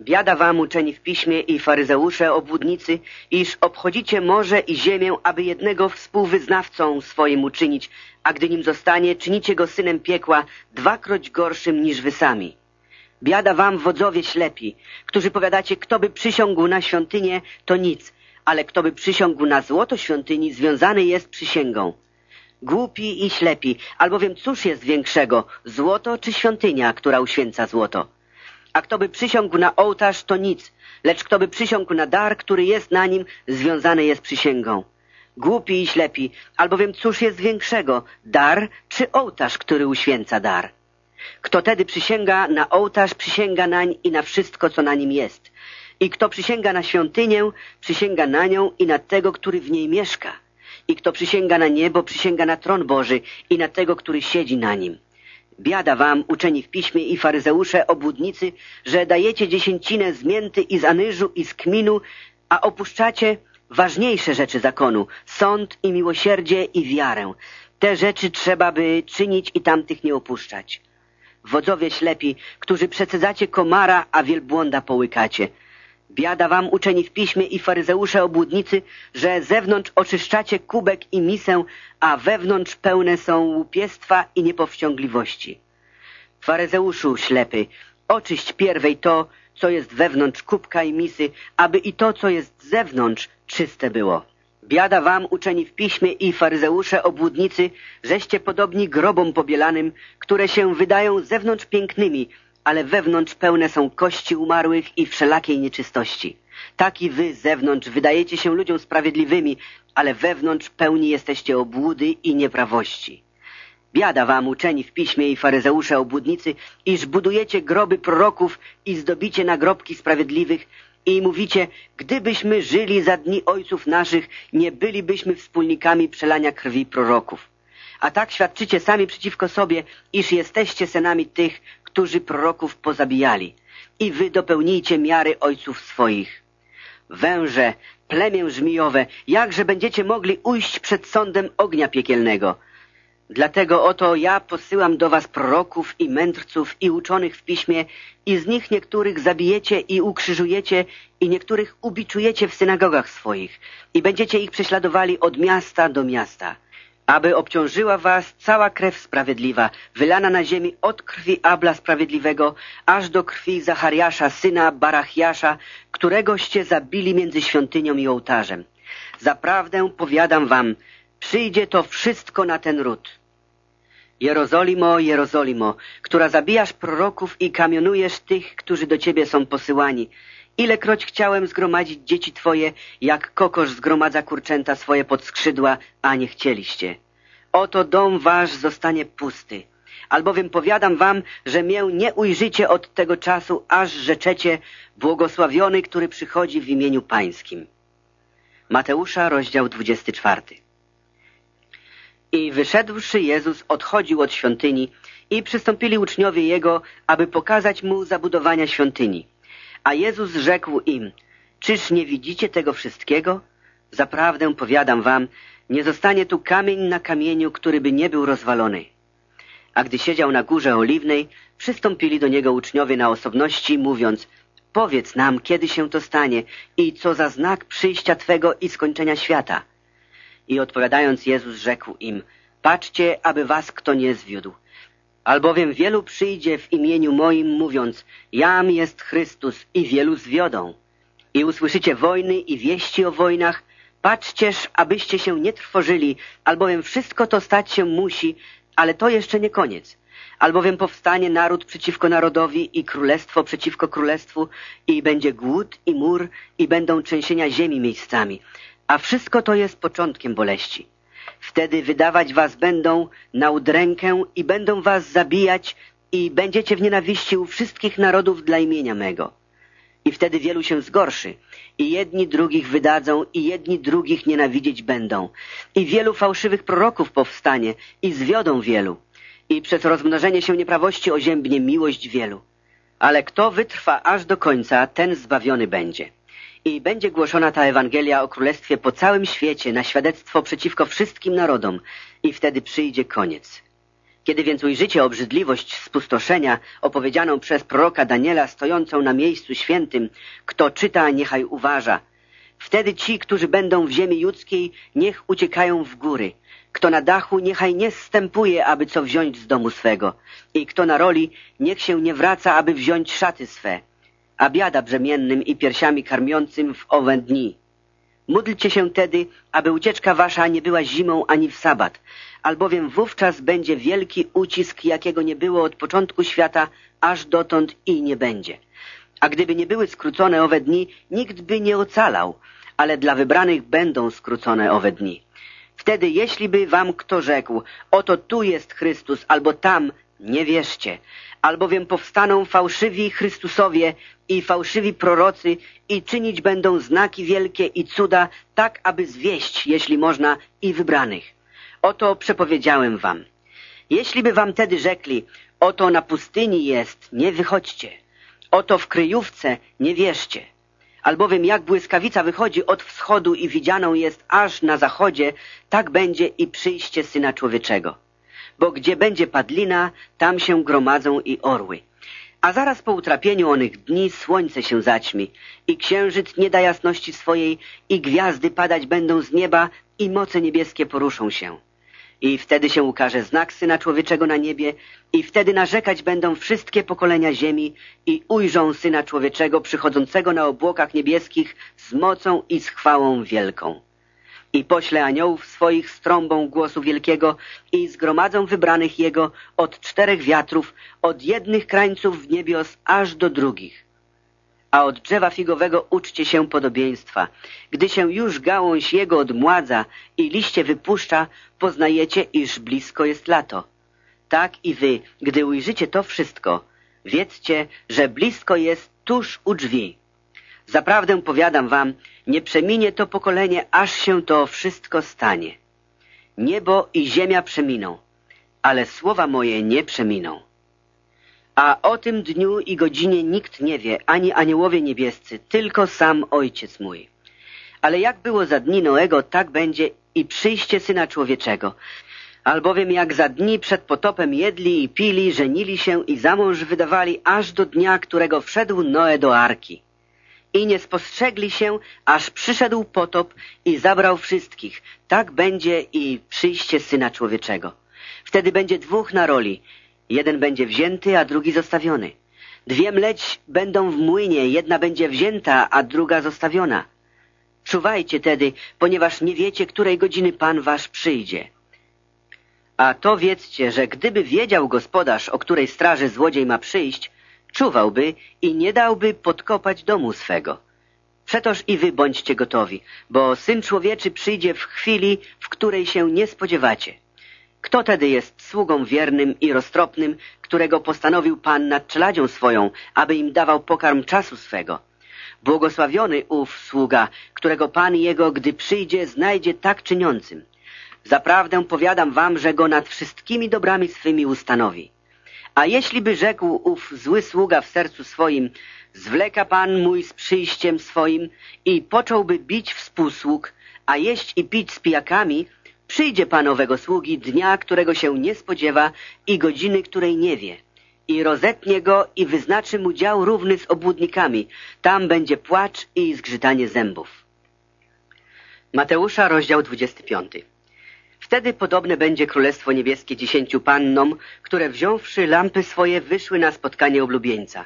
Biada wam uczeni w piśmie i faryzeusze obłudnicy, iż obchodzicie morze i ziemię, aby jednego współwyznawcą swoim uczynić, a gdy nim zostanie, czynicie go synem piekła, dwakroć gorszym niż wy sami. Biada wam wodzowie ślepi, którzy powiadacie, kto by przysiągł na świątynię, to nic, ale kto by przysiągł na złoto świątyni, związany jest przysięgą. Głupi i ślepi, albowiem cóż jest większego, złoto czy świątynia, która uświęca złoto? A kto by przysiągł na ołtarz, to nic, lecz kto by przysiągł na dar, który jest na nim, związany jest przysięgą. Głupi i ślepi, albowiem cóż jest większego, dar czy ołtarz, który uświęca dar? Kto tedy przysięga na ołtarz, przysięga nań i na wszystko, co na nim jest. I kto przysięga na świątynię, przysięga na nią i na tego, który w niej mieszka. I kto przysięga na niebo, przysięga na tron Boży i na tego, który siedzi na nim. Biada wam, uczeni w piśmie i faryzeusze, obłudnicy, że dajecie dziesięcinę z mięty i z anyżu i z kminu, a opuszczacie ważniejsze rzeczy zakonu, sąd i miłosierdzie i wiarę. Te rzeczy trzeba by czynić i tamtych nie opuszczać. Wodzowie ślepi, którzy przecedzacie komara, a wielbłąda połykacie. Biada wam, uczeni w piśmie i faryzeusze obłudnicy, że zewnątrz oczyszczacie kubek i misę, a wewnątrz pełne są łupiestwa i niepowściągliwości. Faryzeuszu ślepy, oczyść pierwej to, co jest wewnątrz kubka i misy, aby i to, co jest z zewnątrz, czyste było. Biada wam, uczeni w piśmie i faryzeusze obłudnicy, żeście podobni grobom pobielanym, które się wydają zewnątrz pięknymi, ale wewnątrz pełne są kości umarłych i wszelakiej nieczystości. Tak i wy zewnątrz wydajecie się ludziom sprawiedliwymi, ale wewnątrz pełni jesteście obłudy i nieprawości. Biada wam, uczeni w piśmie i faryzeusze obłudnicy, iż budujecie groby proroków i zdobicie nagrobki sprawiedliwych i mówicie, gdybyśmy żyli za dni ojców naszych, nie bylibyśmy wspólnikami przelania krwi proroków. A tak świadczycie sami przeciwko sobie, iż jesteście synami tych, którzy proroków pozabijali. I wy dopełnijcie miary ojców swoich. Węże, plemię żmijowe, jakże będziecie mogli ujść przed sądem ognia piekielnego? Dlatego oto ja posyłam do was proroków i mędrców i uczonych w piśmie i z nich niektórych zabijecie i ukrzyżujecie i niektórych ubiczujecie w synagogach swoich i będziecie ich prześladowali od miasta do miasta aby obciążyła was cała krew sprawiedliwa, wylana na ziemi od krwi Abla Sprawiedliwego, aż do krwi Zachariasza, syna Barachiasza, któregoście zabili między świątynią i ołtarzem. Zaprawdę powiadam wam, przyjdzie to wszystko na ten ród. Jerozolimo, Jerozolimo, która zabijasz proroków i kamionujesz tych, którzy do ciebie są posyłani, Ilekroć chciałem zgromadzić dzieci twoje, jak kokosz zgromadza kurczęta swoje pod skrzydła, a nie chcieliście. Oto dom wasz zostanie pusty. Albowiem powiadam wam, że mię nie ujrzycie od tego czasu, aż rzeczecie błogosławiony, który przychodzi w imieniu pańskim. Mateusza, rozdział 24. I wyszedłszy Jezus odchodził od świątyni i przystąpili uczniowie Jego, aby pokazać Mu zabudowania świątyni. A Jezus rzekł im, czyż nie widzicie tego wszystkiego? Zaprawdę powiadam wam, nie zostanie tu kamień na kamieniu, który by nie był rozwalony. A gdy siedział na górze oliwnej, przystąpili do niego uczniowie na osobności, mówiąc, powiedz nam, kiedy się to stanie i co za znak przyjścia Twego i skończenia świata. I odpowiadając Jezus rzekł im, patrzcie, aby was kto nie zwiódł. Albowiem wielu przyjdzie w imieniu moim, mówiąc, jam jest Chrystus i wielu zwiodą. I usłyszycie wojny i wieści o wojnach. Patrzcież, abyście się nie trwożyli, albowiem wszystko to stać się musi, ale to jeszcze nie koniec. Albowiem powstanie naród przeciwko narodowi i królestwo przeciwko królestwu i będzie głód i mur i będą trzęsienia ziemi miejscami. A wszystko to jest początkiem boleści. Wtedy wydawać was będą na udrękę i będą was zabijać i będziecie w nienawiści u wszystkich narodów dla imienia mego. I wtedy wielu się zgorszy i jedni drugich wydadzą i jedni drugich nienawidzieć będą. I wielu fałszywych proroków powstanie i zwiodą wielu. I przez rozmnożenie się nieprawości oziębnie miłość wielu. Ale kto wytrwa aż do końca, ten zbawiony będzie. I będzie głoszona ta Ewangelia o Królestwie po całym świecie na świadectwo przeciwko wszystkim narodom i wtedy przyjdzie koniec. Kiedy więc ujrzycie obrzydliwość spustoszenia opowiedzianą przez proroka Daniela stojącą na miejscu świętym, kto czyta, niechaj uważa. Wtedy ci, którzy będą w ziemi judzkiej, niech uciekają w góry. Kto na dachu, niechaj nie zstępuje, aby co wziąć z domu swego. I kto na roli, niech się nie wraca, aby wziąć szaty swe. A biada brzemiennym i piersiami karmiącym w owe dni. Módlcie się tedy, aby ucieczka wasza nie była zimą ani w sabat, albowiem wówczas będzie wielki ucisk, jakiego nie było od początku świata, aż dotąd i nie będzie. A gdyby nie były skrócone owe dni, nikt by nie ocalał, ale dla wybranych będą skrócone owe dni. Wtedy, jeśli by wam kto rzekł, oto tu jest Chrystus, albo tam, nie wierzcie, albowiem powstaną fałszywi Chrystusowie i fałszywi prorocy i czynić będą znaki wielkie i cuda, tak aby zwieść, jeśli można, i wybranych. Oto przepowiedziałem wam. Jeśli by wam tedy rzekli, oto na pustyni jest, nie wychodźcie. Oto w kryjówce, nie wierzcie. Albowiem jak błyskawica wychodzi od wschodu i widzianą jest aż na zachodzie, tak będzie i przyjście Syna Człowieczego. Bo gdzie będzie padlina, tam się gromadzą i orły. A zaraz po utrapieniu onych dni słońce się zaćmi i księżyc nie da jasności swojej i gwiazdy padać będą z nieba i moce niebieskie poruszą się. I wtedy się ukaże znak Syna Człowieczego na niebie i wtedy narzekać będą wszystkie pokolenia ziemi i ujrzą Syna Człowieczego przychodzącego na obłokach niebieskich z mocą i z chwałą wielką. I pośle aniołów swoich z trąbą głosu wielkiego i zgromadzą wybranych Jego od czterech wiatrów, od jednych krańców niebios aż do drugich a od drzewa figowego uczcie się podobieństwa. Gdy się już gałąź jego odmładza i liście wypuszcza, poznajecie, iż blisko jest lato. Tak i wy, gdy ujrzycie to wszystko, wiedzcie, że blisko jest tuż u drzwi. Zaprawdę powiadam wam, nie przeminie to pokolenie, aż się to wszystko stanie. Niebo i ziemia przeminą, ale słowa moje nie przeminą. A o tym dniu i godzinie nikt nie wie, ani aniołowie niebiescy, tylko sam Ojciec mój. Ale jak było za dni Noego, tak będzie i przyjście Syna Człowieczego. Albowiem jak za dni przed potopem jedli i pili, żenili się i za mąż wydawali, aż do dnia, którego wszedł Noe do Arki. I nie spostrzegli się, aż przyszedł potop i zabrał wszystkich. Tak będzie i przyjście Syna Człowieczego. Wtedy będzie dwóch na roli, Jeden będzie wzięty, a drugi zostawiony. Dwie mleć będą w młynie, jedna będzie wzięta, a druga zostawiona. Czuwajcie tedy, ponieważ nie wiecie, której godziny Pan wasz przyjdzie. A to wiedzcie, że gdyby wiedział gospodarz, o której straży złodziej ma przyjść, czuwałby i nie dałby podkopać domu swego. Przetoż i wy bądźcie gotowi, bo Syn Człowieczy przyjdzie w chwili, w której się nie spodziewacie. Kto tedy jest sługą wiernym i roztropnym, którego postanowił Pan nad czeladzią swoją, aby im dawał pokarm czasu swego? Błogosławiony ów sługa, którego Pan jego, gdy przyjdzie, znajdzie tak czyniącym. Zaprawdę powiadam wam, że go nad wszystkimi dobrami swymi ustanowi. A jeśli by rzekł ów zły sługa w sercu swoim, zwleka Pan mój z przyjściem swoim i począłby bić współsług, a jeść i pić z pijakami, Przyjdzie panowego sługi dnia, którego się nie spodziewa i godziny, której nie wie. I rozetnie go i wyznaczy mu dział równy z obłudnikami. Tam będzie płacz i zgrzytanie zębów. Mateusza, rozdział 25. Wtedy podobne będzie Królestwo Niebieskie dziesięciu pannom, które wziąwszy lampy swoje wyszły na spotkanie oblubieńca.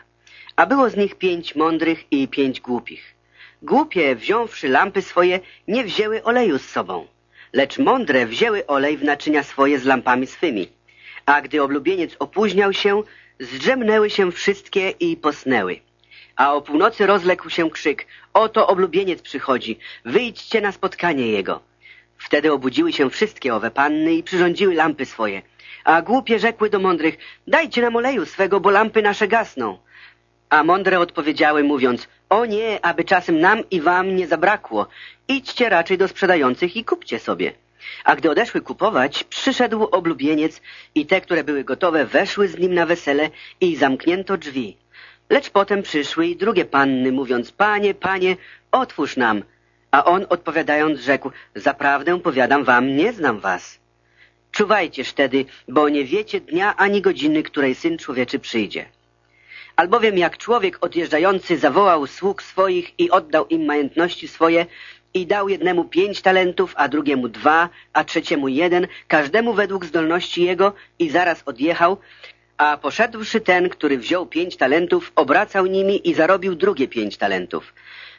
A było z nich pięć mądrych i pięć głupich. Głupie, wziąwszy lampy swoje, nie wzięły oleju z sobą lecz mądre wzięły olej w naczynia swoje z lampami swymi. A gdy oblubieniec opóźniał się, zdrzemnęły się wszystkie i posnęły. A o północy rozległ się krzyk, oto oblubieniec przychodzi, wyjdźcie na spotkanie jego. Wtedy obudziły się wszystkie owe panny i przyrządziły lampy swoje. A głupie rzekły do mądrych, dajcie nam oleju swego, bo lampy nasze gasną. A mądre odpowiedziały, mówiąc, o nie, aby czasem nam i wam nie zabrakło. Idźcie raczej do sprzedających i kupcie sobie. A gdy odeszły kupować, przyszedł oblubieniec i te, które były gotowe, weszły z nim na wesele i zamknięto drzwi. Lecz potem przyszły i drugie panny, mówiąc, panie, panie, otwórz nam. A on odpowiadając rzekł, zaprawdę powiadam wam, nie znam was. Czuwajcież tedy, bo nie wiecie dnia ani godziny, której Syn Człowieczy przyjdzie. Albowiem jak człowiek odjeżdżający zawołał sług swoich i oddał im majątności swoje i dał jednemu pięć talentów, a drugiemu dwa, a trzeciemu jeden, każdemu według zdolności jego i zaraz odjechał, a poszedłszy ten, który wziął pięć talentów, obracał nimi i zarobił drugie pięć talentów.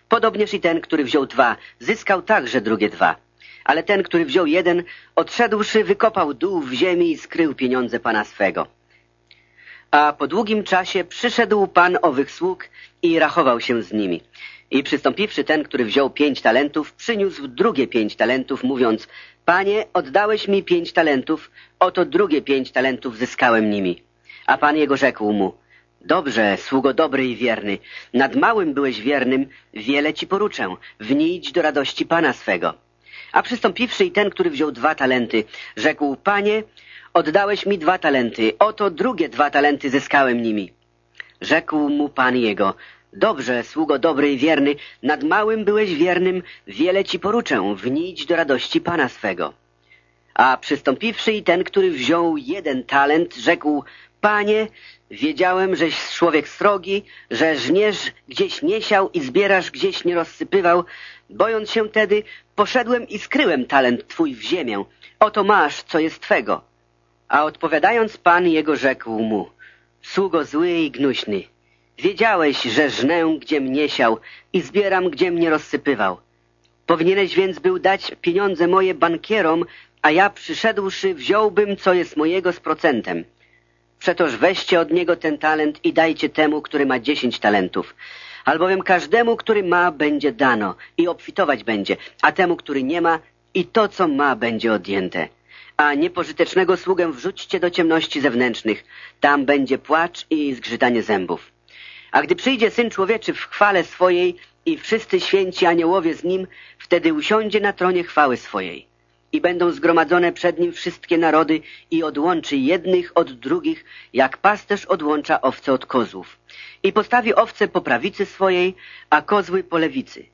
Podobnież i ten, który wziął dwa, zyskał także drugie dwa. Ale ten, który wziął jeden, odszedłszy, wykopał dół w ziemi i skrył pieniądze pana swego. A po długim czasie przyszedł pan owych sług i rachował się z nimi. I przystąpiwszy ten, który wziął pięć talentów, przyniósł drugie pięć talentów, mówiąc, Panie, oddałeś mi pięć talentów, oto drugie pięć talentów zyskałem nimi. A pan jego rzekł mu, Dobrze, sługo dobry i wierny, nad małym byłeś wiernym, wiele ci poruczę, wnijść do radości pana swego. A przystąpiwszy i ten, który wziął dwa talenty, rzekł, Panie, oddałeś mi dwa talenty, oto drugie dwa talenty zyskałem nimi. Rzekł mu pan jego, Dobrze, sługo dobry i wierny, nad małym byłeś wiernym, wiele ci poruczę, wnijść do radości pana swego. A przystąpiwszy i ten, który wziął jeden talent, rzekł, Panie, wiedziałem, żeś człowiek srogi, że żniesz gdzieś nie siał i zbierasz gdzieś nie rozsypywał. Bojąc się tedy, poszedłem i skryłem talent twój w ziemię. Oto masz, co jest twego. A odpowiadając Pan jego rzekł mu, sługo zły i gnuśny, wiedziałeś, że żnę, gdzie mnie siał i zbieram, gdzie mnie rozsypywał. Powinieneś więc był dać pieniądze moje bankierom, a ja przyszedłszy wziąłbym, co jest mojego z procentem. Przetoż weźcie od niego ten talent i dajcie temu, który ma dziesięć talentów. Albowiem każdemu, który ma, będzie dano i obfitować będzie, a temu, który nie ma, i to, co ma, będzie odjęte. A niepożytecznego sługę wrzućcie do ciemności zewnętrznych. Tam będzie płacz i zgrzytanie zębów. A gdy przyjdzie Syn Człowieczy w chwale swojej i wszyscy święci aniołowie z Nim, wtedy usiądzie na tronie chwały swojej i będą zgromadzone przed nim wszystkie narody i odłączy jednych od drugich, jak pasterz odłącza owce od kozłów. I postawi owce po prawicy swojej, a kozły po lewicy.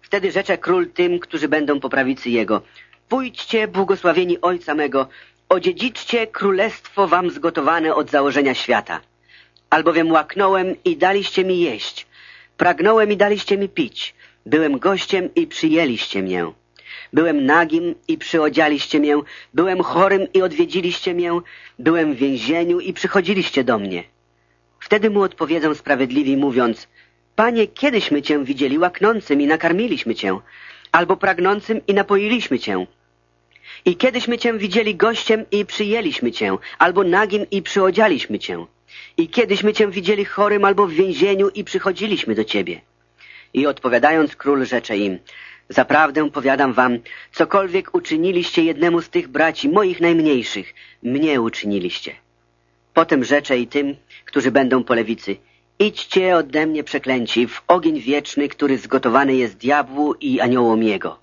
Wtedy rzecze król tym, którzy będą po prawicy jego. Pójdźcie, błogosławieni Ojca mego, odziedziczcie królestwo wam zgotowane od założenia świata. Albowiem łaknąłem i daliście mi jeść, pragnąłem i daliście mi pić, byłem gościem i przyjęliście mię. Byłem nagim i przyodzialiście mię, byłem chorym i odwiedziliście mię, byłem w więzieniu i przychodziliście do mnie. Wtedy mu odpowiedzą sprawiedliwi, mówiąc, Panie, kiedyśmy Cię widzieli łaknącym i nakarmiliśmy Cię, albo pragnącym i napoiliśmy Cię. I kiedyśmy Cię widzieli gościem i przyjęliśmy Cię, albo nagim i przyodzialiśmy Cię. I kiedyśmy Cię widzieli chorym albo w więzieniu i przychodziliśmy do Ciebie. I odpowiadając król rzecze im, Zaprawdę powiadam wam, cokolwiek uczyniliście jednemu z tych braci, moich najmniejszych, mnie uczyniliście. Potem rzeczę i tym, którzy będą po lewicy, idźcie ode mnie przeklęci w ogień wieczny, który zgotowany jest diabłu i aniołom jego.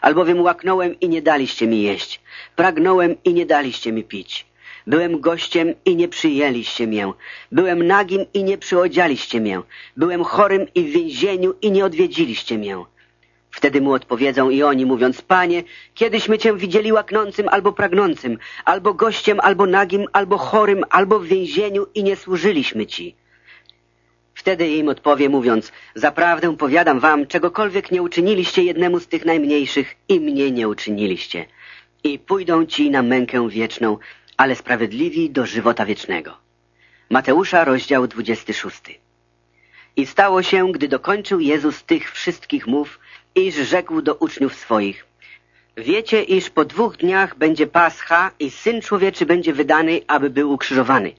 Albowiem łaknąłem i nie daliście mi jeść, pragnąłem i nie daliście mi pić. Byłem gościem i nie przyjęliście mię. Byłem nagim i nie przyodzialiście mię. Byłem chorym i w więzieniu i nie odwiedziliście mię. Wtedy mu odpowiedzą i oni, mówiąc, Panie, kiedyśmy Cię widzieli łaknącym albo pragnącym, albo gościem, albo nagim, albo chorym, albo w więzieniu i nie służyliśmy Ci. Wtedy im odpowie, mówiąc, zaprawdę powiadam wam, czegokolwiek nie uczyniliście jednemu z tych najmniejszych i mnie nie uczyniliście. I pójdą ci na mękę wieczną, ale sprawiedliwi do żywota wiecznego. Mateusza, rozdział 26. I stało się, gdy dokończył Jezus tych wszystkich mów, iż rzekł do uczniów swoich Wiecie, iż po dwóch dniach będzie Pascha i Syn Człowieczy będzie wydany, aby był ukrzyżowany.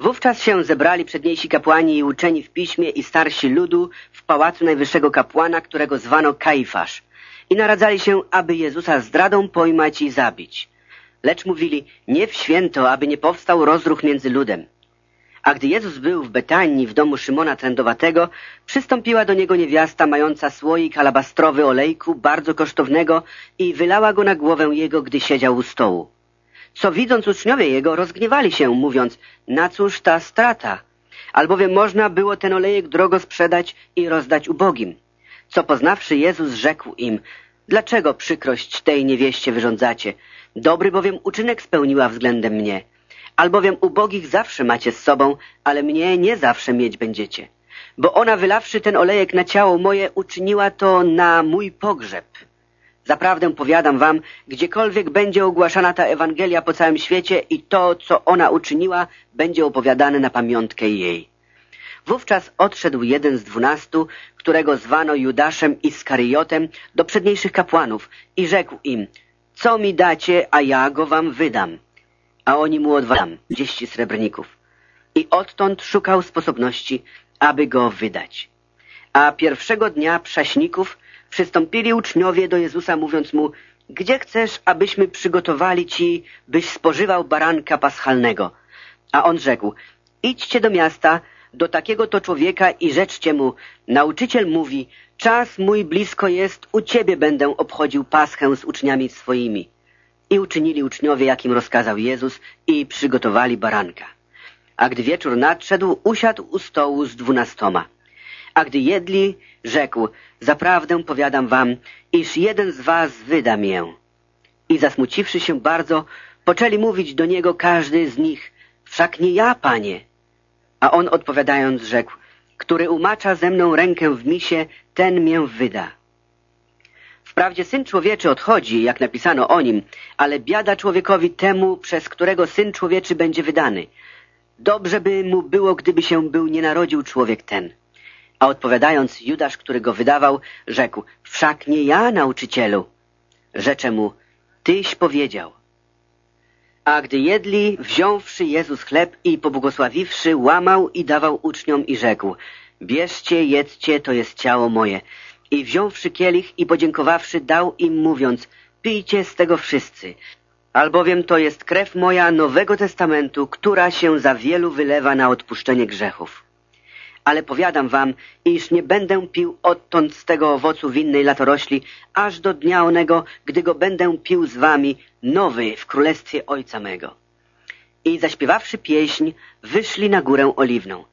Wówczas się zebrali przedniejsi kapłani i uczeni w piśmie i starsi ludu w pałacu najwyższego kapłana, którego zwano Kaifasz. I naradzali się, aby Jezusa zdradą pojmać i zabić. Lecz mówili, nie w święto, aby nie powstał rozruch między ludem. A gdy Jezus był w Betanii w domu Szymona Trędowatego, przystąpiła do niego niewiasta mająca słoik alabastrowy olejku, bardzo kosztownego i wylała go na głowę jego, gdy siedział u stołu. Co widząc uczniowie jego, rozgniewali się, mówiąc, na cóż ta strata? Albowiem można było ten olejek drogo sprzedać i rozdać ubogim. Co poznawszy Jezus rzekł im, dlaczego przykrość tej niewieście wyrządzacie? Dobry bowiem uczynek spełniła względem mnie. Albowiem ubogich zawsze macie z sobą, ale mnie nie zawsze mieć będziecie. Bo ona wylawszy ten olejek na ciało moje, uczyniła to na mój pogrzeb. Zaprawdę powiadam wam, gdziekolwiek będzie ogłaszana ta Ewangelia po całym świecie i to, co ona uczyniła, będzie opowiadane na pamiątkę jej. Wówczas odszedł jeden z dwunastu, którego zwano Judaszem Iskariotem, do przedniejszych kapłanów i rzekł im, co mi dacie, a ja go wam wydam. A oni mu odwalam, dzieści srebrników. I odtąd szukał sposobności, aby go wydać. A pierwszego dnia prześników przystąpili uczniowie do Jezusa, mówiąc mu, gdzie chcesz, abyśmy przygotowali ci, byś spożywał baranka paschalnego? A on rzekł, idźcie do miasta, do takiego to człowieka i rzeczcie mu, nauczyciel mówi, czas mój blisko jest, u ciebie będę obchodził paschę z uczniami swoimi. I uczynili uczniowie, jakim rozkazał Jezus i przygotowali baranka. A gdy wieczór nadszedł, usiadł u stołu z dwunastoma. A gdy jedli, rzekł, zaprawdę powiadam wam, iż jeden z was wyda mię. I zasmuciwszy się bardzo, poczęli mówić do niego każdy z nich, wszak nie ja, panie. A on odpowiadając rzekł, który umacza ze mną rękę w misie, ten mię wyda. Wprawdzie Syn Człowieczy odchodzi, jak napisano o nim, ale biada człowiekowi temu, przez którego Syn Człowieczy będzie wydany. Dobrze by mu było, gdyby się był nie narodził człowiek ten. A odpowiadając, Judasz, który go wydawał, rzekł, wszak nie ja, nauczycielu. Rzecze mu, tyś powiedział. A gdy jedli, wziąwszy Jezus chleb i pobłogosławiwszy, łamał i dawał uczniom i rzekł, bierzcie, jedzcie, to jest ciało moje. I wziąwszy kielich i podziękowawszy, dał im mówiąc, pijcie z tego wszyscy, albowiem to jest krew moja Nowego Testamentu, która się za wielu wylewa na odpuszczenie grzechów ale powiadam wam, iż nie będę pił odtąd z tego owocu winnej latorośli, aż do dnia onego, gdy go będę pił z wami, nowy w królestwie Ojca mego. I zaśpiewawszy pieśń, wyszli na górę oliwną.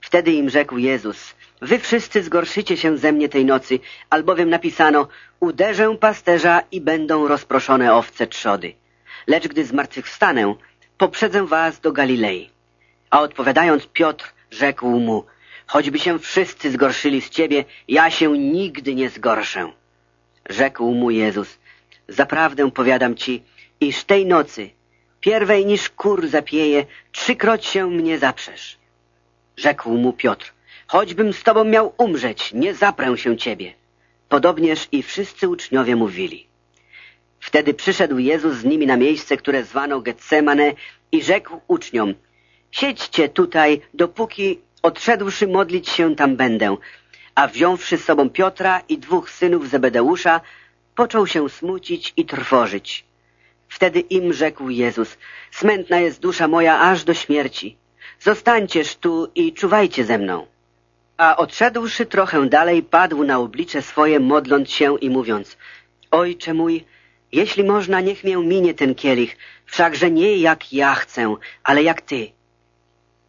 Wtedy im rzekł Jezus, wy wszyscy zgorszycie się ze mnie tej nocy, albowiem napisano, uderzę pasterza i będą rozproszone owce trzody. Lecz gdy zmartwychwstanę, poprzedzę was do Galilei. A odpowiadając Piotr, rzekł mu, Choćby się wszyscy zgorszyli z ciebie, ja się nigdy nie zgorszę. Rzekł mu Jezus, zaprawdę powiadam ci, iż tej nocy, pierwej niż kur zapieje, trzykroć się mnie zaprzesz. Rzekł mu Piotr, choćbym z tobą miał umrzeć, nie zaprę się ciebie. Podobnież i wszyscy uczniowie mówili. Wtedy przyszedł Jezus z nimi na miejsce, które zwano Getsemane i rzekł uczniom, siedźcie tutaj, dopóki Odszedłszy modlić się tam będę, a wziąwszy z sobą Piotra i dwóch synów Zebedeusza, począł się smucić i trwożyć. Wtedy im rzekł Jezus, smętna jest dusza moja aż do śmierci. Zostańcież tu i czuwajcie ze mną. A odszedłszy trochę dalej, padł na oblicze swoje, modląc się i mówiąc, Ojcze mój, jeśli można, niech mię minie ten kielich, wszakże nie jak ja chcę, ale jak Ty.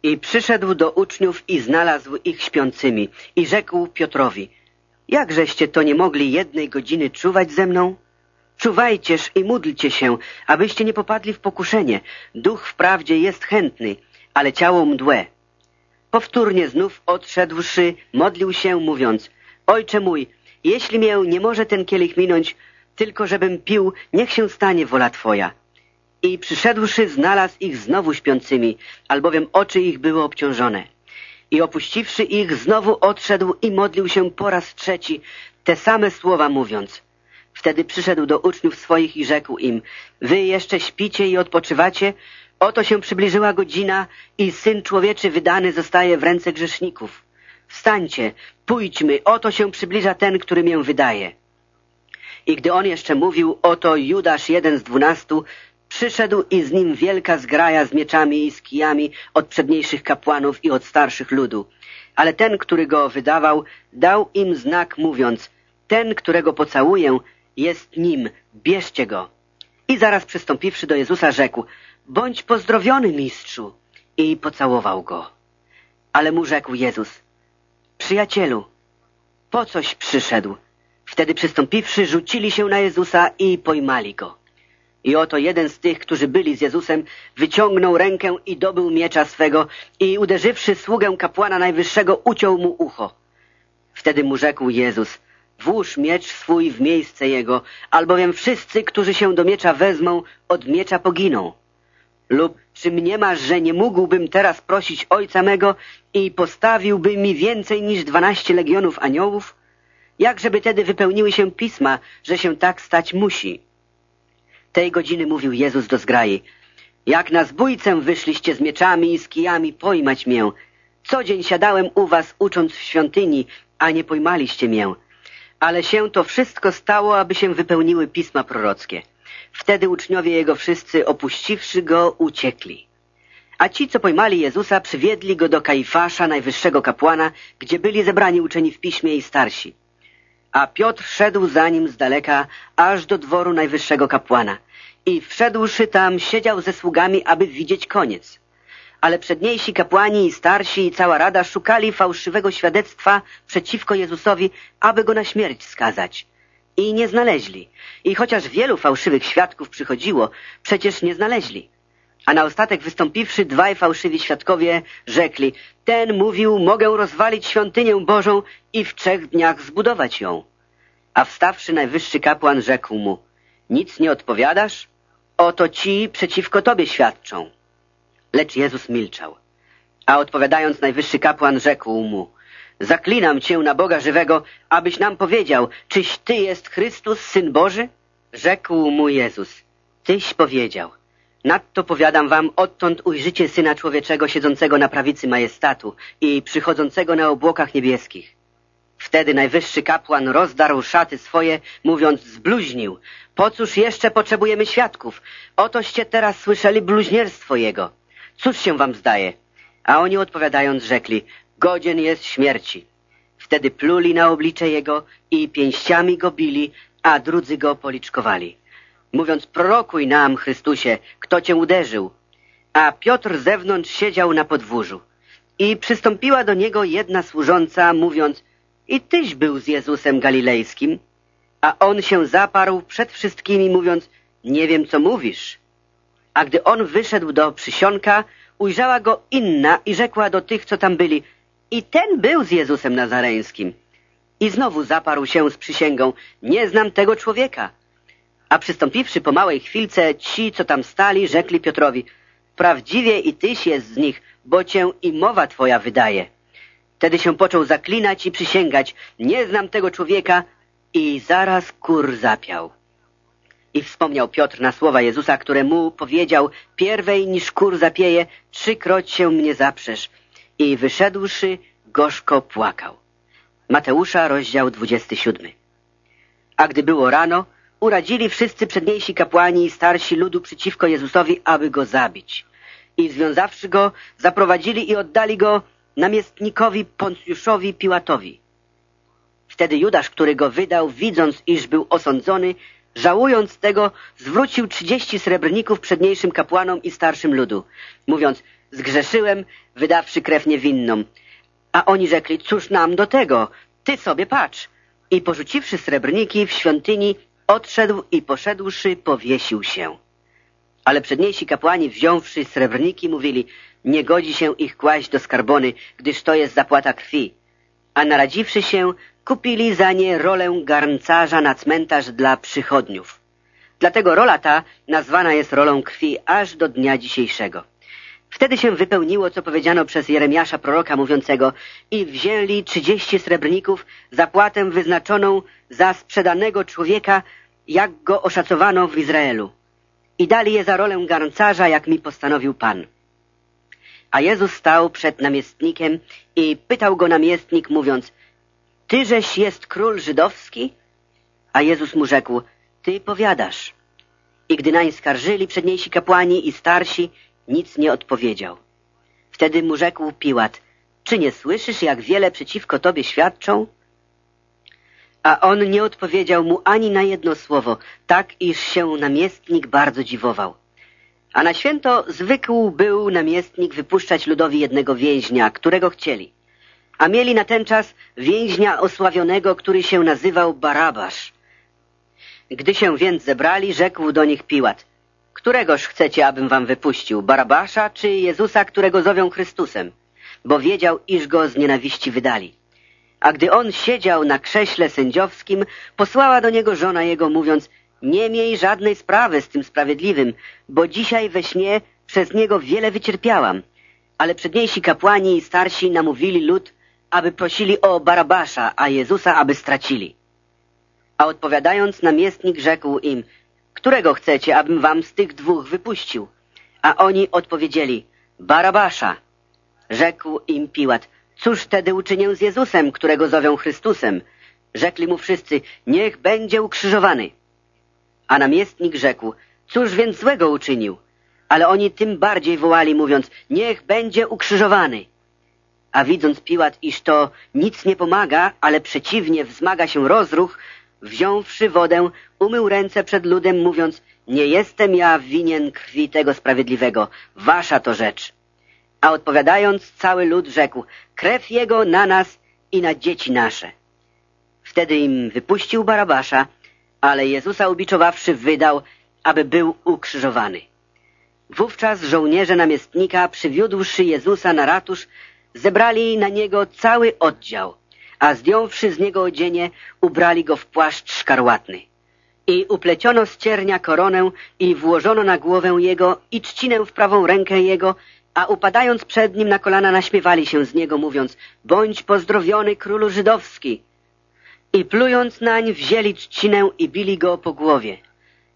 I przyszedł do uczniów i znalazł ich śpiącymi i rzekł Piotrowi, jakżeście to nie mogli jednej godziny czuwać ze mną? Czuwajcież i módlcie się, abyście nie popadli w pokuszenie. Duch wprawdzie jest chętny, ale ciało mdłe. Powtórnie znów odszedłszy, modlił się, mówiąc, Ojcze mój, jeśli mię nie może ten kielich minąć, tylko żebym pił, niech się stanie wola Twoja. I przyszedłszy, znalazł ich znowu śpiącymi, albowiem oczy ich były obciążone. I opuściwszy ich, znowu odszedł i modlił się po raz trzeci, te same słowa mówiąc. Wtedy przyszedł do uczniów swoich i rzekł im, wy jeszcze śpicie i odpoczywacie? Oto się przybliżyła godzina i Syn Człowieczy wydany zostaje w ręce grzeszników. Wstańcie, pójdźmy, oto się przybliża ten, który mię wydaje. I gdy on jeszcze mówił, oto Judasz, jeden z dwunastu, Przyszedł i z nim wielka zgraja z mieczami i z kijami od przedniejszych kapłanów i od starszych ludu. Ale ten, który go wydawał, dał im znak mówiąc, ten, którego pocałuję, jest nim, bierzcie go. I zaraz przystąpiwszy do Jezusa rzekł, bądź pozdrowiony, mistrzu. I pocałował go. Ale mu rzekł Jezus, przyjacielu, po coś przyszedł? Wtedy przystąpiwszy, rzucili się na Jezusa i pojmali go. I oto jeden z tych, którzy byli z Jezusem, wyciągnął rękę i dobył miecza swego i uderzywszy sługę kapłana najwyższego, uciął mu ucho. Wtedy mu rzekł Jezus, włóż miecz swój w miejsce jego, albowiem wszyscy, którzy się do miecza wezmą, od miecza poginą. Lub czy mnie masz, że nie mógłbym teraz prosić Ojca mego i postawiłby mi więcej niż dwanaście legionów aniołów? Jakżeby tedy wypełniły się pisma, że się tak stać musi? Tej godziny mówił Jezus do zgrai. Jak na zbójcę wyszliście z mieczami i z kijami pojmać mię. Co dzień siadałem u was, ucząc w świątyni, a nie pojmaliście mię. Ale się to wszystko stało, aby się wypełniły pisma prorockie. Wtedy uczniowie Jego wszyscy, opuściwszy Go, uciekli. A ci, co pojmali Jezusa, przywiedli Go do Kaifasza, najwyższego kapłana, gdzie byli zebrani uczeni w piśmie i starsi. A Piotr szedł za nim z daleka, aż do dworu najwyższego kapłana. I wszedłszy tam, siedział ze sługami, aby widzieć koniec. Ale przedniejsi kapłani i starsi i cała rada szukali fałszywego świadectwa przeciwko Jezusowi, aby go na śmierć skazać. I nie znaleźli. I chociaż wielu fałszywych świadków przychodziło, przecież nie znaleźli. A na ostatek wystąpiwszy dwaj fałszywi świadkowie rzekli, ten mówił, mogę rozwalić świątynię Bożą i w trzech dniach zbudować ją. A wstawszy najwyższy kapłan rzekł mu, nic nie odpowiadasz? Oto ci przeciwko tobie świadczą. Lecz Jezus milczał. A odpowiadając najwyższy kapłan rzekł mu, zaklinam cię na Boga żywego, abyś nam powiedział, czyś ty jest Chrystus, Syn Boży? Rzekł mu Jezus, tyś powiedział. Nadto powiadam wam, odtąd ujrzycie Syna Człowieczego siedzącego na prawicy majestatu i przychodzącego na obłokach niebieskich. Wtedy najwyższy kapłan rozdarł szaty swoje, mówiąc, zbluźnił. Po cóż jeszcze potrzebujemy świadków? Otoście teraz słyszeli bluźnierstwo jego. Cóż się wam zdaje? A oni odpowiadając rzekli, godzien jest śmierci. Wtedy pluli na oblicze jego i pięściami go bili, a drudzy go policzkowali. Mówiąc, prorokuj nam, Chrystusie, kto cię uderzył. A Piotr zewnątrz siedział na podwórzu. I przystąpiła do niego jedna służąca, mówiąc, i tyś był z Jezusem Galilejskim. A on się zaparł przed wszystkimi, mówiąc, nie wiem, co mówisz. A gdy on wyszedł do przysionka, ujrzała go inna i rzekła do tych, co tam byli, i ten był z Jezusem Nazareńskim. I znowu zaparł się z przysięgą, nie znam tego człowieka. A przystąpiwszy po małej chwilce, ci, co tam stali, rzekli Piotrowi, prawdziwie i tyś jest z nich, bo cię i mowa twoja wydaje. Wtedy się począł zaklinać i przysięgać, nie znam tego człowieka i zaraz kur zapiał. I wspomniał Piotr na słowa Jezusa, które mu powiedział, pierwej niż kur zapieje, trzykroć się mnie zaprzesz. I wyszedłszy, gorzko płakał. Mateusza, rozdział 27. A gdy było rano, uradzili wszyscy przedniejsi kapłani i starsi ludu przeciwko Jezusowi, aby go zabić. I związawszy go, zaprowadzili i oddali go namiestnikowi Poncjuszowi Piłatowi. Wtedy Judasz, który go wydał, widząc, iż był osądzony, żałując tego, zwrócił trzydzieści srebrników przedniejszym kapłanom i starszym ludu, mówiąc, zgrzeszyłem, wydawszy krew niewinną. A oni rzekli, cóż nam do tego, ty sobie patrz. I porzuciwszy srebrniki w świątyni, odszedł i poszedłszy, powiesił się. Ale przedniejsi kapłani, wziąwszy srebrniki, mówili, nie godzi się ich kłaść do skarbony, gdyż to jest zapłata krwi. A naradziwszy się, kupili za nie rolę garncarza na cmentarz dla przychodniów. Dlatego rola ta nazwana jest rolą krwi aż do dnia dzisiejszego. Wtedy się wypełniło, co powiedziano przez Jeremiasza proroka mówiącego i wzięli trzydzieści srebrników zapłatę wyznaczoną za sprzedanego człowieka, jak go oszacowano w Izraelu. I dali je za rolę garncarza, jak mi postanowił Pan. A Jezus stał przed namiestnikiem i pytał go namiestnik, mówiąc, Tyżeś jest król żydowski? A Jezus mu rzekł, Ty powiadasz. I gdy nań skarżyli przedniejsi kapłani i starsi, nic nie odpowiedział. Wtedy mu rzekł Piłat, czy nie słyszysz, jak wiele przeciwko tobie świadczą? A on nie odpowiedział mu ani na jedno słowo, tak iż się namiestnik bardzo dziwował. A na święto zwykł był namiestnik wypuszczać ludowi jednego więźnia, którego chcieli. A mieli na ten czas więźnia osławionego, który się nazywał Barabasz. Gdy się więc zebrali, rzekł do nich Piłat, Któregoż chcecie, abym wam wypuścił, Barabasza czy Jezusa, którego zowią Chrystusem? Bo wiedział, iż go z nienawiści wydali. A gdy on siedział na krześle sędziowskim, posłała do niego żona jego, mówiąc, nie miej żadnej sprawy z tym sprawiedliwym, bo dzisiaj we śnie przez niego wiele wycierpiałam. Ale przedniejsi kapłani i starsi namówili lud, aby prosili o Barabasza, a Jezusa, aby stracili. A odpowiadając, namiestnik rzekł im, którego chcecie, abym wam z tych dwóch wypuścił? A oni odpowiedzieli, Barabasza. Rzekł im Piłat, cóż wtedy uczynię z Jezusem, którego zowią Chrystusem? Rzekli mu wszyscy, niech będzie ukrzyżowany. A namiestnik rzekł, cóż więc złego uczynił? Ale oni tym bardziej wołali, mówiąc, niech będzie ukrzyżowany. A widząc Piłat, iż to nic nie pomaga, ale przeciwnie wzmaga się rozruch, wziąwszy wodę, umył ręce przed ludem, mówiąc, nie jestem ja winien krwi tego sprawiedliwego, wasza to rzecz. A odpowiadając, cały lud rzekł, krew jego na nas i na dzieci nasze. Wtedy im wypuścił Barabasza, ale Jezusa ubiczowawszy wydał, aby był ukrzyżowany. Wówczas żołnierze namiestnika, przywiódłszy Jezusa na ratusz, zebrali na niego cały oddział, a zdjąwszy z niego odzienie, ubrali go w płaszcz szkarłatny. I upleciono z ciernia koronę i włożono na głowę jego i trzcinę w prawą rękę jego, a upadając przed nim na kolana naśmiewali się z niego, mówiąc, bądź pozdrowiony królu żydowski. I plując nań wzięli trzcinę i bili go po głowie.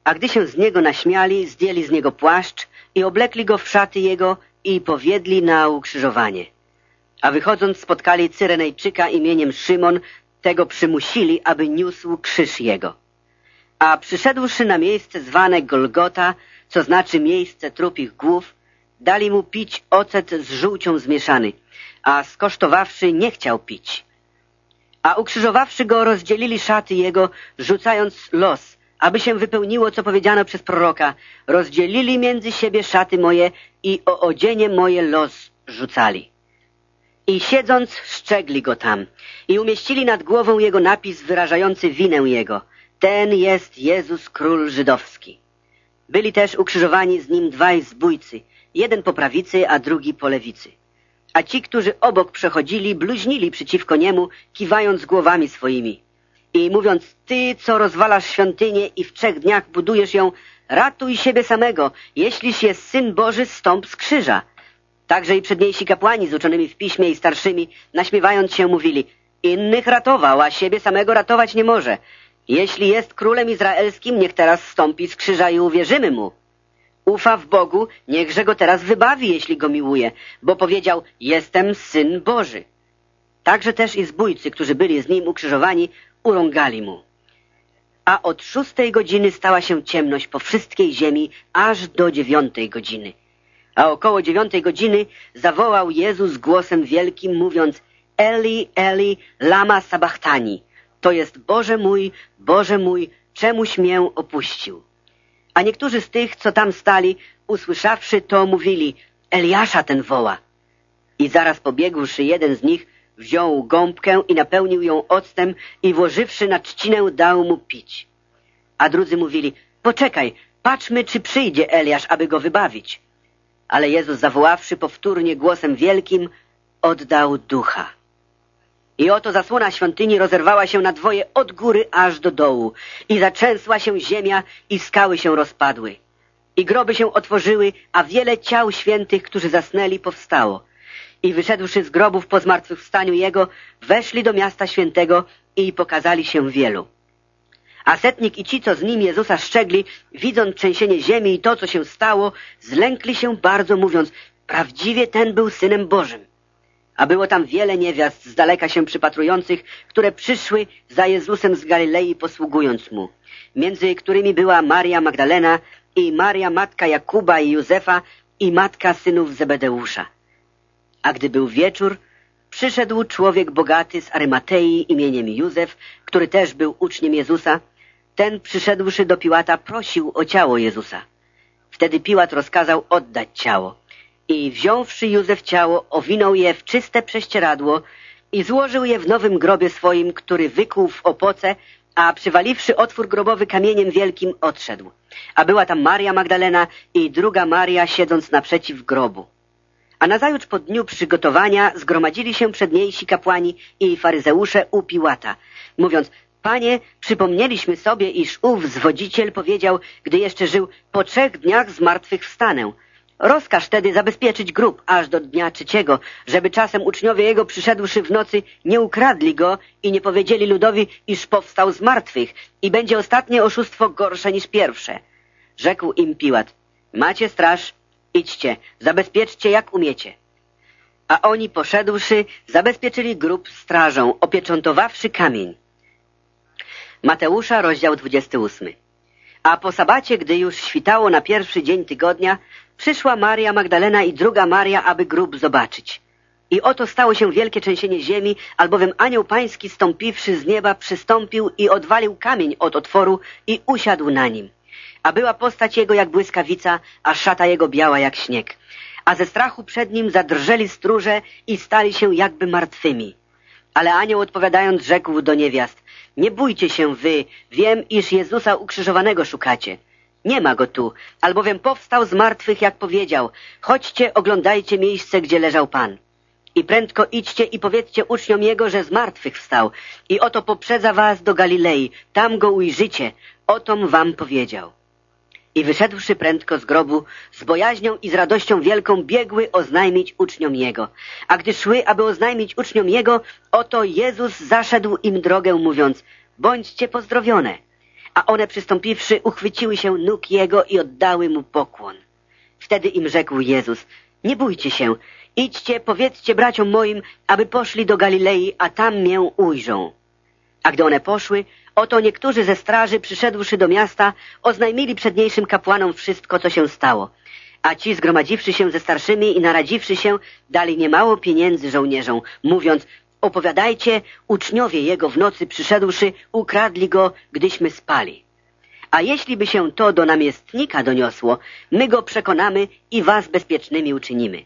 A gdy się z niego naśmiali, zdjęli z niego płaszcz i oblekli go w szaty jego i powiedzieli na ukrzyżowanie. A wychodząc spotkali Cyrenejczyka imieniem Szymon, tego przymusili, aby niósł krzyż jego. A przyszedłszy na miejsce zwane Golgota, co znaczy miejsce trupich głów, dali mu pić ocet z żółcią zmieszany, a skosztowawszy nie chciał pić. A ukrzyżowawszy go, rozdzielili szaty jego, rzucając los, aby się wypełniło, co powiedziano przez proroka. Rozdzielili między siebie szaty moje i o odzienie moje los rzucali. I siedząc, szczegli go tam i umieścili nad głową jego napis wyrażający winę jego. Ten jest Jezus Król Żydowski. Byli też ukrzyżowani z nim dwaj zbójcy, jeden po prawicy, a drugi po lewicy. A ci, którzy obok przechodzili, bluźnili przeciwko niemu, kiwając głowami swoimi. I mówiąc, ty, co rozwalasz świątynię i w trzech dniach budujesz ją, ratuj siebie samego, jeśliś jest Syn Boży, stąp z krzyża. Także i przedniejsi kapłani z uczonymi w piśmie i starszymi, naśmiewając się, mówili, innych ratował, a siebie samego ratować nie może. Jeśli jest królem izraelskim, niech teraz stąpi z krzyża i uwierzymy mu. Ufa w Bogu, niechże go teraz wybawi, jeśli go miłuje, bo powiedział, jestem Syn Boży. Także też i zbójcy, którzy byli z nim ukrzyżowani, urągali mu. A od szóstej godziny stała się ciemność po wszystkiej ziemi, aż do dziewiątej godziny. A około dziewiątej godziny zawołał Jezus głosem wielkim, mówiąc Eli, Eli, lama sabachtani. To jest Boże mój, Boże mój, czemuś mię opuścił. A niektórzy z tych, co tam stali, usłyszawszy to, mówili Eliasza ten woła. I zaraz pobiegłszy jeden z nich, wziął gąbkę i napełnił ją octem i włożywszy na trzcinę dał mu pić. A drudzy mówili, poczekaj, patrzmy, czy przyjdzie Eliasz, aby go wybawić. Ale Jezus zawoławszy powtórnie głosem wielkim, oddał ducha. I oto zasłona świątyni rozerwała się na dwoje od góry aż do dołu i zatrzęsła się ziemia i skały się rozpadły. I groby się otworzyły, a wiele ciał świętych, którzy zasnęli, powstało. I wyszedłszy z grobów po zmartwychwstaniu Jego, weszli do miasta świętego i pokazali się wielu. A setnik i ci, co z nim Jezusa szczegli, widząc trzęsienie ziemi i to, co się stało, zlękli się bardzo, mówiąc, prawdziwie ten był Synem Bożym. A było tam wiele niewiast z daleka się przypatrujących, które przyszły za Jezusem z Galilei, posługując Mu, między którymi była Maria Magdalena i Maria matka Jakuba i Józefa i matka synów Zebedeusza. A gdy był wieczór, przyszedł człowiek bogaty z Arymatei imieniem Józef, który też był uczniem Jezusa. Ten przyszedłszy do Piłata prosił o ciało Jezusa. Wtedy Piłat rozkazał oddać ciało. I wziąwszy Józef ciało, owinął je w czyste prześcieradło i złożył je w nowym grobie swoim, który wykuł w opoce, a przywaliwszy otwór grobowy kamieniem wielkim odszedł. A była tam Maria Magdalena i druga Maria siedząc naprzeciw grobu. A nazajutrz po dniu przygotowania zgromadzili się przedniejsi kapłani i faryzeusze u Piłata, mówiąc, Panie, przypomnieliśmy sobie, iż ów zwodziciel powiedział, gdy jeszcze żył, po trzech dniach z martwych wstanę. Rozkaż wtedy zabezpieczyć grób aż do dnia trzeciego, żeby czasem uczniowie jego przyszedłszy w nocy nie ukradli go i nie powiedzieli ludowi, iż powstał z martwych i będzie ostatnie oszustwo gorsze niż pierwsze. Rzekł im Piłat, macie straż, idźcie, zabezpieczcie jak umiecie. A oni poszedłszy, zabezpieczyli grób strażą, opieczętowawszy kamień. Mateusza, rozdział 28. A po sabacie, gdy już świtało na pierwszy dzień tygodnia, przyszła Maria Magdalena i druga Maria, aby grób zobaczyć. I oto stało się wielkie trzęsienie ziemi, albowiem anioł pański stąpiwszy z nieba przystąpił i odwalił kamień od otworu i usiadł na nim. A była postać jego jak błyskawica, a szata jego biała jak śnieg. A ze strachu przed nim zadrżeli stróże i stali się jakby martwymi. Ale anioł odpowiadając rzekł do niewiast, nie bójcie się wy, wiem, iż Jezusa ukrzyżowanego szukacie. Nie ma go tu, albowiem powstał z martwych, jak powiedział. Chodźcie, oglądajcie miejsce, gdzie leżał Pan. I prędko idźcie i powiedzcie uczniom Jego, że z martwych wstał. I oto poprzedza was do Galilei, tam go ujrzycie. Otom wam powiedział. I wyszedłszy prędko z grobu, z bojaźnią i z radością wielką biegły oznajmić uczniom Jego. A gdy szły, aby oznajmić uczniom Jego, oto Jezus zaszedł im drogę, mówiąc, bądźcie pozdrowione. A one przystąpiwszy, uchwyciły się nóg Jego i oddały Mu pokłon. Wtedy im rzekł Jezus, nie bójcie się, idźcie, powiedzcie braciom moim, aby poszli do Galilei, a tam mię ujrzą. A gdy one poszły, oto niektórzy ze straży, przyszedłszy do miasta, oznajmili przedniejszym kapłanom wszystko, co się stało. A ci, zgromadziwszy się ze starszymi i naradziwszy się, dali niemało pieniędzy żołnierzom, mówiąc, opowiadajcie, uczniowie jego w nocy przyszedłszy, ukradli go, gdyśmy spali. A jeśli by się to do namiestnika doniosło, my go przekonamy i was bezpiecznymi uczynimy.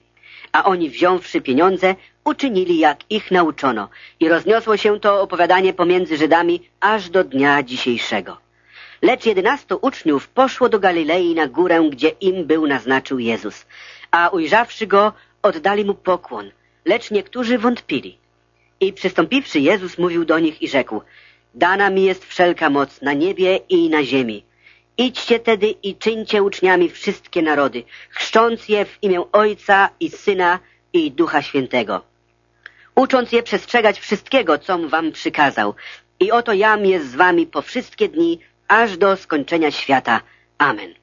A oni wziąwszy pieniądze, uczynili jak ich nauczono i rozniosło się to opowiadanie pomiędzy Żydami aż do dnia dzisiejszego. Lecz jedenastu uczniów poszło do Galilei na górę, gdzie im był naznaczył Jezus, a ujrzawszy go, oddali mu pokłon, lecz niektórzy wątpili. I przystąpiwszy Jezus mówił do nich i rzekł, dana mi jest wszelka moc na niebie i na ziemi. Idźcie tedy i czyńcie uczniami wszystkie narody, chrzcząc je w imię Ojca i Syna i Ducha Świętego ucząc je przestrzegać wszystkiego, com wam przykazał. I oto jam jest z wami po wszystkie dni, aż do skończenia świata. Amen.